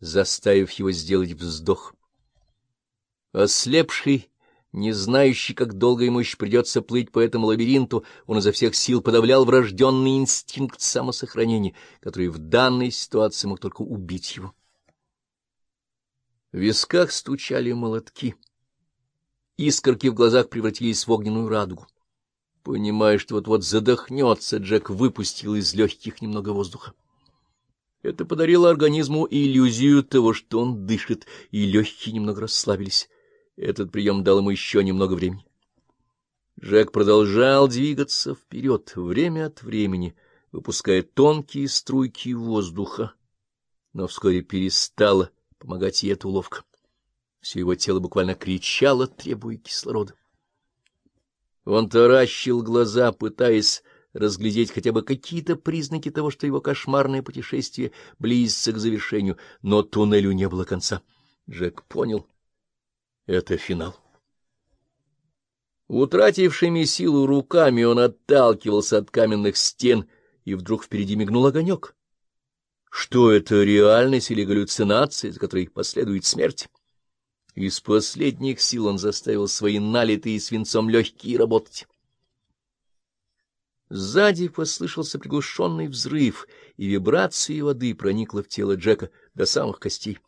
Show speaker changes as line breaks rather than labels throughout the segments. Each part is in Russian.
заставив его сделать вздох. Ослепший, не знающий, как долго ему еще придется плыть по этому лабиринту, он изо всех сил подавлял врожденный инстинкт самосохранения, который в данной ситуации мог только убить его. В висках стучали молотки. Искорки в глазах превратились в огненную радугу. Понимая, что вот-вот задохнется, Джек выпустил из легких немного воздуха. Это подарило организму иллюзию того, что он дышит, и легкие немного расслабились. Этот прием дал ему еще немного времени. Джек продолжал двигаться вперед, время от времени, выпуская тонкие струйки воздуха, но вскоре перестала помогать ей эта уловка. Все его тело буквально кричало, требуя кислорода. Он таращил глаза, пытаясь разглядеть хотя бы какие-то признаки того, что его кошмарное путешествие близится к завершению, но туннелю не было конца. Джек понял — это финал. Утратившими силу руками он отталкивался от каменных стен, и вдруг впереди мигнул огонек. Что это, реальность или галлюцинация, за которой последует смерть? Из последних сил он заставил свои налитые свинцом легкие работать. Сзади послышался приглушенный взрыв, и вибрация воды проникла в тело Джека до самых костей.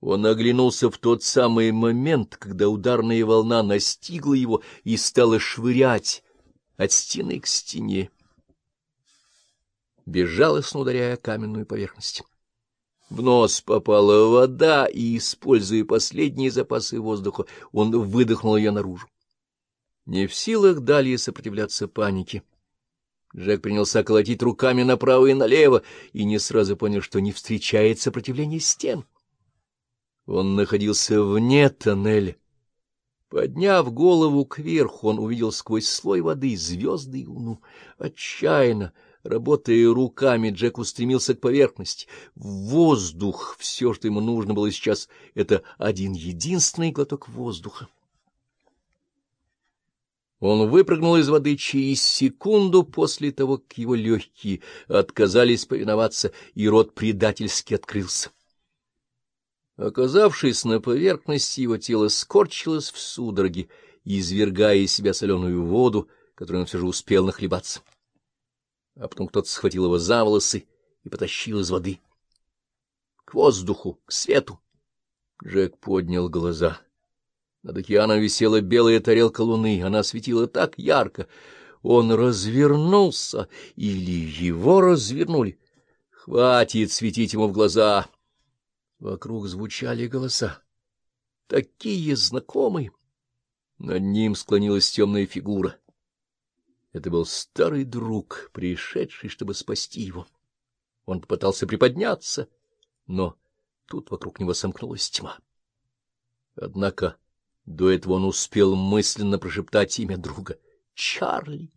Он оглянулся в тот самый момент, когда ударная волна настигла его и стала швырять от стены к стене, безжалостно ударяя каменную поверхность. В нос попала вода, и, используя последние запасы воздуха, он выдохнул ее наружу. Не в силах далее сопротивляться панике, Джек принялся колотить руками направо и налево, и не сразу понял, что не встречает сопротивления стен. Он находился вне тоннеля. Подняв голову кверху, он увидел сквозь слой воды звезды и луну. Отчаянно, работая руками, Джек устремился к поверхности. Воздух! Все, что ему нужно было сейчас, — это один единственный глоток воздуха. Он выпрыгнул из воды через секунду после того, как его легкие отказались повиноваться, и рот предательски открылся. Оказавшись на поверхности, его тело скорчилось в судороге, извергая из себя соленую воду, которую он все же успел нахлебаться. А потом кто-то схватил его за волосы и потащил из воды. К воздуху, к свету. Джек поднял глаза — над океаном висела белая тарелка луны, она светила так ярко. Он развернулся, или его развернули. Хватит светить ему в глаза. Вокруг звучали голоса. Такие знакомые. Над ним склонилась темная фигура. Это был старый друг, пришедший, чтобы спасти его. Он попытался приподняться, но тут вокруг него сомкнулась тьма. Однако до этого он успел мысленно прошептать имя друга — Чарли.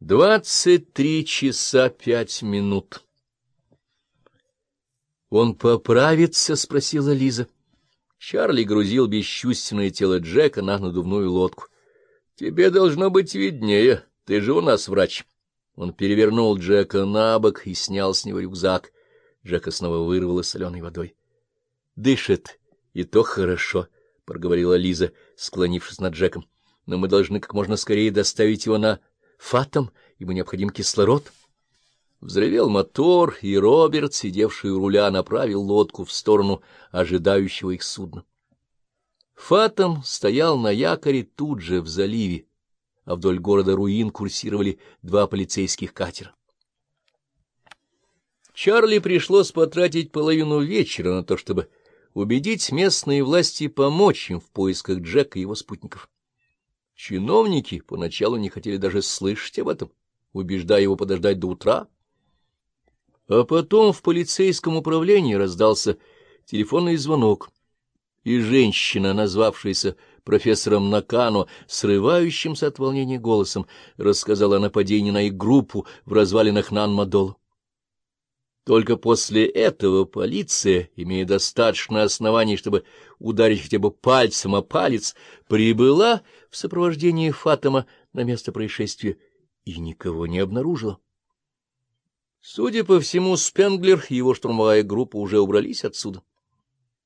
Двадцать три часа пять минут. «Он поправится?» — спросила Лиза. Чарли грузил бесчувственное тело Джека на надувную лодку. «Тебе должно быть виднее, ты же у нас врач». Он перевернул Джека на бок и снял с него рюкзак. Джека снова вырвало соленой водой. «Дышит», — И то хорошо, — проговорила Лиза, склонившись над Джеком. — Но мы должны как можно скорее доставить его на фатом, ему необходим кислород. Взревел мотор, и Роберт, сидевший у руля, направил лодку в сторону ожидающего их судна. Фатом стоял на якоре тут же, в заливе, а вдоль города Руин курсировали два полицейских катера. Чарли пришлось потратить половину вечера на то, чтобы убедить местные власти помочь им в поисках Джека и его спутников. Чиновники поначалу не хотели даже слышать об этом, убеждая его подождать до утра. А потом в полицейском управлении раздался телефонный звонок, и женщина, назвавшаяся профессором Накано, срывающимся от волнения голосом, рассказала о нападении на их группу в развалинах Нан-Мадола. Только после этого полиция, имея достаточно оснований, чтобы ударить хотя бы пальцем о палец, прибыла в сопровождении Фатома на место происшествия и никого не обнаружила. Судя по всему, Спенглер и его штурмовая группа уже убрались отсюда.